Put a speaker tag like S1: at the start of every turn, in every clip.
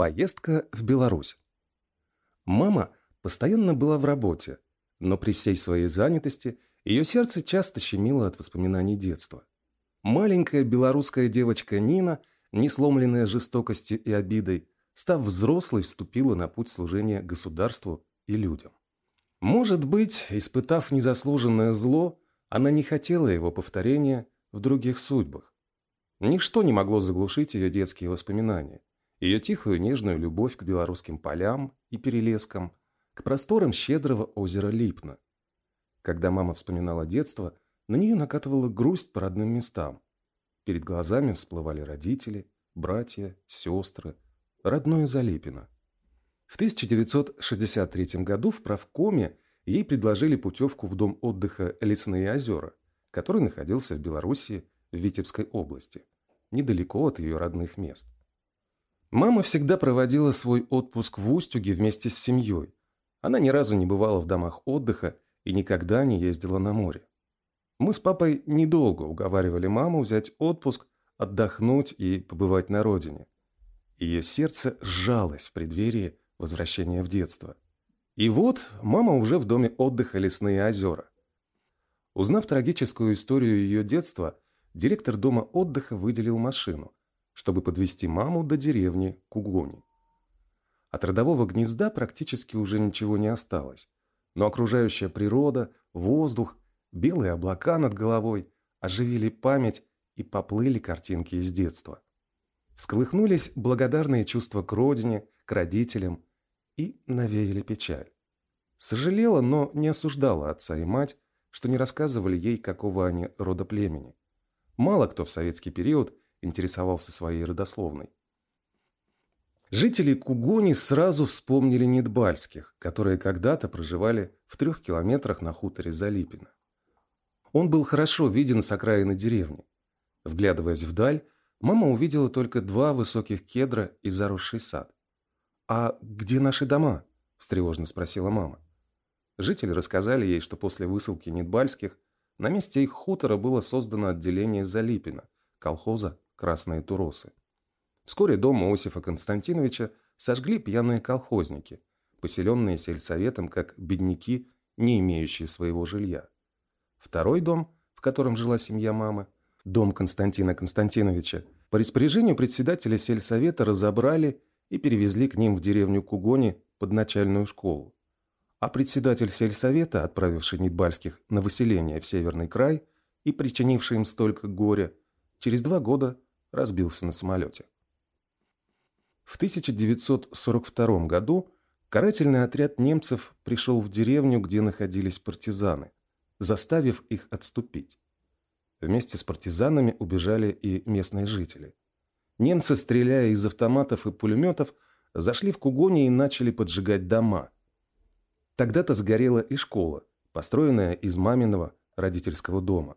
S1: Поездка в Беларусь. Мама постоянно была в работе, но при всей своей занятости ее сердце часто щемило от воспоминаний детства. Маленькая белорусская девочка Нина, не сломленная жестокостью и обидой, став взрослой, вступила на путь служения государству и людям. Может быть, испытав незаслуженное зло, она не хотела его повторения в других судьбах. Ничто не могло заглушить ее детские воспоминания ее тихую нежную любовь к белорусским полям и перелескам, к просторам щедрого озера Липна. Когда мама вспоминала детство, на нее накатывала грусть по родным местам. Перед глазами всплывали родители, братья, сестры, родное Залипино. В 1963 году в правкоме ей предложили путевку в дом отдыха «Лесные озера», который находился в Белоруссии в Витебской области, недалеко от ее родных мест. Мама всегда проводила свой отпуск в Устюге вместе с семьей. Она ни разу не бывала в домах отдыха и никогда не ездила на море. Мы с папой недолго уговаривали маму взять отпуск, отдохнуть и побывать на родине. Ее сердце сжалось в преддверии возвращения в детство. И вот мама уже в доме отдыха «Лесные озера». Узнав трагическую историю ее детства, директор дома отдыха выделил машину – чтобы подвести маму до деревни Кугони. От родового гнезда практически уже ничего не осталось, но окружающая природа, воздух, белые облака над головой оживили память и поплыли картинки из детства. Всколыхнулись благодарные чувства к родине, к родителям и навеяли печаль. Сожалела, но не осуждала отца и мать, что не рассказывали ей, какого они рода племени. Мало кто в советский период интересовался своей родословной. Жители Кугони сразу вспомнили Недбальских, которые когда-то проживали в трех километрах на хуторе Залипина. Он был хорошо виден с окраины деревни. Вглядываясь вдаль, мама увидела только два высоких кедра и заросший сад. «А где наши дома?» – встревожно спросила мама. Жители рассказали ей, что после высылки Недбальских на месте их хутора было создано отделение Залипина, колхоза красные туросы. Вскоре дом Иосифа Константиновича сожгли пьяные колхозники, поселенные сельсоветом как бедняки, не имеющие своего жилья. Второй дом, в котором жила семья мамы, дом Константина Константиновича, по распоряжению председателя сельсовета разобрали и перевезли к ним в деревню Кугони под начальную школу. А председатель сельсовета, отправивший Нидбальских на выселение в Северный край и причинивший им столько горя, через два года разбился на самолете. В 1942 году карательный отряд немцев пришел в деревню, где находились партизаны, заставив их отступить. Вместе с партизанами убежали и местные жители. Немцы, стреляя из автоматов и пулеметов, зашли в Кугоне и начали поджигать дома. Тогда-то сгорела и школа, построенная из маминого родительского дома.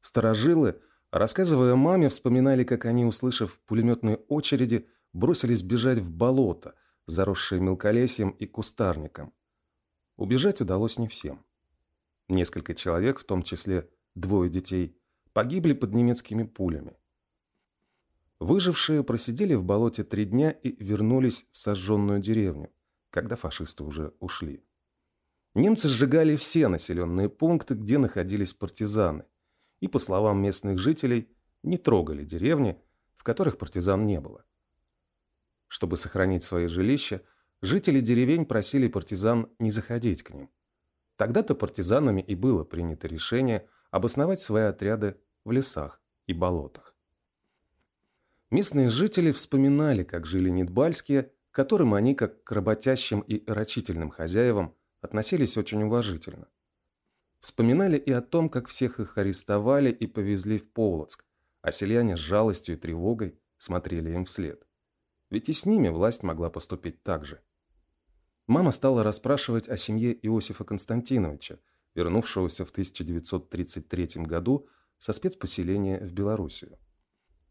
S1: Старожилы Рассказывая маме, вспоминали, как они, услышав пулеметные очереди, бросились бежать в болото, заросшее мелколесьем и кустарником. Убежать удалось не всем. Несколько человек, в том числе двое детей, погибли под немецкими пулями. Выжившие просидели в болоте три дня и вернулись в сожженную деревню, когда фашисты уже ушли. Немцы сжигали все населенные пункты, где находились партизаны, и, по словам местных жителей, не трогали деревни, в которых партизан не было. Чтобы сохранить свои жилища, жители деревень просили партизан не заходить к ним. Тогда-то партизанами и было принято решение обосновать свои отряды в лесах и болотах. Местные жители вспоминали, как жили Нидбальские, к которым они, как к работящим и рачительным хозяевам, относились очень уважительно. Вспоминали и о том, как всех их арестовали и повезли в Полоцк, а селяне с жалостью и тревогой смотрели им вслед. Ведь и с ними власть могла поступить так же. Мама стала расспрашивать о семье Иосифа Константиновича, вернувшегося в 1933 году со спецпоселения в Белоруссию.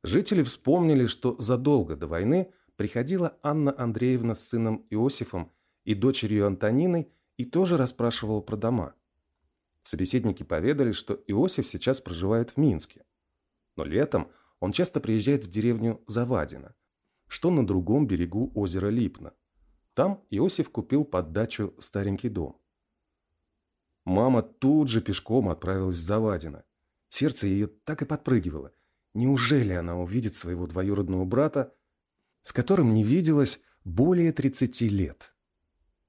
S1: Жители вспомнили, что задолго до войны приходила Анна Андреевна с сыном Иосифом и дочерью Антониной и тоже расспрашивала про дома – Собеседники поведали, что Иосиф сейчас проживает в Минске. Но летом он часто приезжает в деревню Завадино, что на другом берегу озера Липна. Там Иосиф купил под дачу старенький дом. Мама тут же пешком отправилась в Завадино. Сердце ее так и подпрыгивало. Неужели она увидит своего двоюродного брата, с которым не виделась более 30 лет?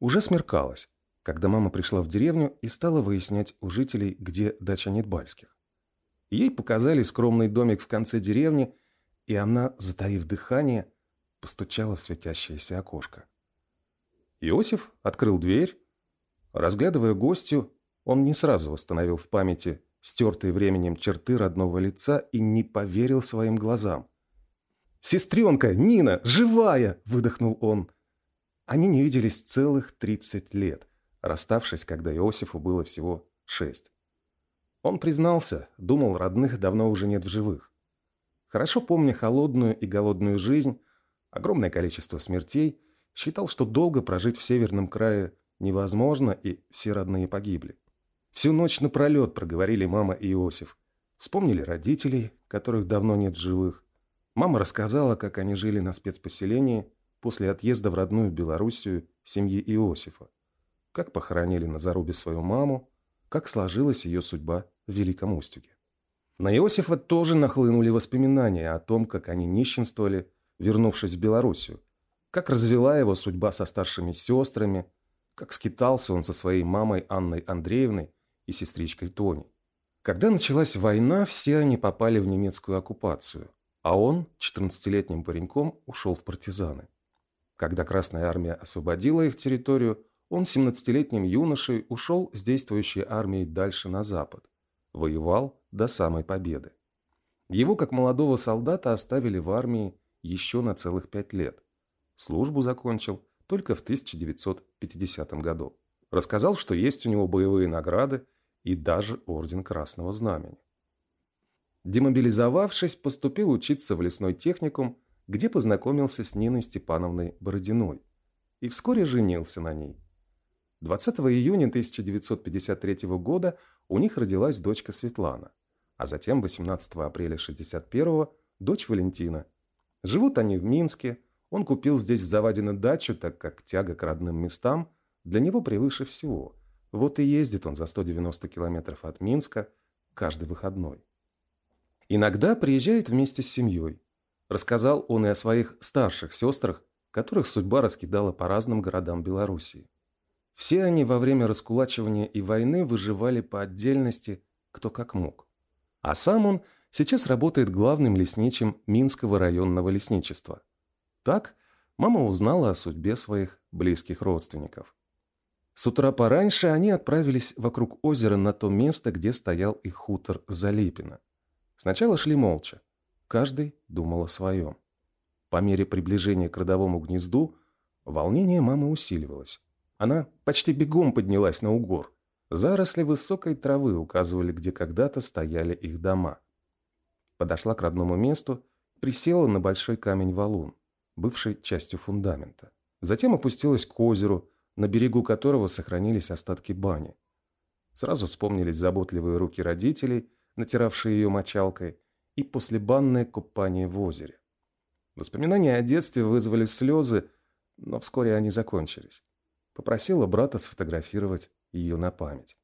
S1: Уже смеркалось, когда мама пришла в деревню и стала выяснять у жителей, где дача Нетбальских. Ей показали скромный домик в конце деревни, и она, затаив дыхание, постучала в светящееся окошко. Иосиф открыл дверь. Разглядывая гостью, он не сразу восстановил в памяти стертые временем черты родного лица и не поверил своим глазам. «Сестренка, Нина, живая!» – выдохнул он. Они не виделись целых 30 лет, расставшись, когда Иосифу было всего шесть. Он признался, думал, родных давно уже нет в живых. Хорошо помня холодную и голодную жизнь, огромное количество смертей, считал, что долго прожить в северном крае невозможно, и все родные погибли. Всю ночь напролет проговорили мама и Иосиф. Вспомнили родителей, которых давно нет в живых. Мама рассказала, как они жили на спецпоселении после отъезда в родную Белоруссию семьи Иосифа. Как похоронили на зарубе свою маму, как сложилась ее судьба в Великом Устюге. На Иосифа тоже нахлынули воспоминания о том, как они нищенствовали, вернувшись в Белоруссию, как развела его судьба со старшими сестрами, как скитался он со своей мамой Анной Андреевной и сестричкой Тони. Когда началась война, все они попали в немецкую оккупацию, а он, 14-летним пареньком, ушел в партизаны. Когда Красная Армия освободила их территорию, он 17-летним юношей ушел с действующей армией дальше на запад. Воевал до самой победы. Его, как молодого солдата, оставили в армии еще на целых пять лет. Службу закончил только в 1950 году. Рассказал, что есть у него боевые награды и даже Орден Красного Знамени. Демобилизовавшись, поступил учиться в лесной техникум, где познакомился с Ниной Степановной Бородиной и вскоре женился на ней. 20 июня 1953 года у них родилась дочка Светлана, а затем 18 апреля 1961 дочь Валентина. Живут они в Минске, он купил здесь в Завадино дачу, так как тяга к родным местам для него превыше всего – вот и ездит он за 190 километров от Минска каждый выходной. Иногда приезжает вместе с семьей. Рассказал он и о своих старших сестрах, которых судьба раскидала по разным городам Белоруссии. Все они во время раскулачивания и войны выживали по отдельности, кто как мог. А сам он сейчас работает главным лесничим Минского районного лесничества. Так мама узнала о судьбе своих близких родственников. С утра пораньше они отправились вокруг озера на то место, где стоял их хутор Залипино. Сначала шли молча. Каждый думал о своем. По мере приближения к родовому гнезду волнение мамы усиливалось. Она почти бегом поднялась на угор. Заросли высокой травы указывали, где когда-то стояли их дома. Подошла к родному месту, присела на большой камень-валун, бывший частью фундамента. Затем опустилась к озеру, на берегу которого сохранились остатки бани. Сразу вспомнились заботливые руки родителей, натиравшие ее мочалкой, и послебанное купание в озере. Воспоминания о детстве вызвали слезы, но вскоре они закончились. Попросила брата сфотографировать ее на память.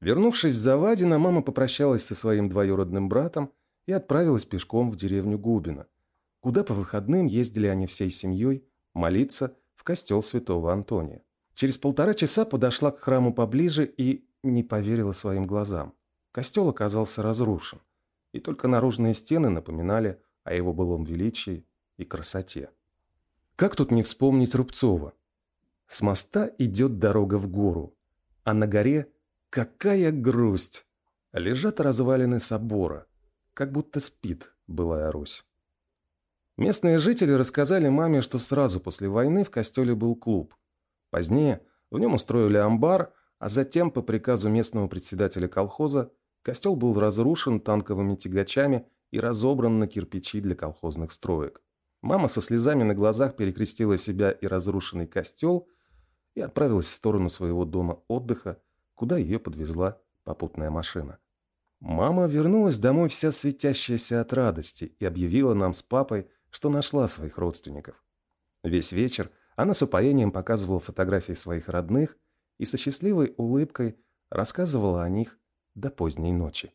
S1: Вернувшись в Завадино, мама попрощалась со своим двоюродным братом и отправилась пешком в деревню Губина, куда по выходным ездили они всей семьей молиться в костел святого Антония. Через полтора часа подошла к храму поближе и не поверила своим глазам. Костел оказался разрушен, и только наружные стены напоминали о его былом величии и красоте. Как тут не вспомнить Рубцова? С моста идет дорога в гору, а на горе какая грусть! Лежат развалины собора, как будто спит былая Русь. Местные жители рассказали маме, что сразу после войны в костеле был клуб, Позднее в нем устроили амбар, а затем, по приказу местного председателя колхоза, костел был разрушен танковыми тягачами и разобран на кирпичи для колхозных строек. Мама со слезами на глазах перекрестила себя и разрушенный костел и отправилась в сторону своего дома отдыха, куда ее подвезла попутная машина. Мама вернулась домой вся светящаяся от радости и объявила нам с папой, что нашла своих родственников. Весь вечер она с упоением показывала фотографии своих родных и со счастливой улыбкой рассказывала о них до поздней ночи.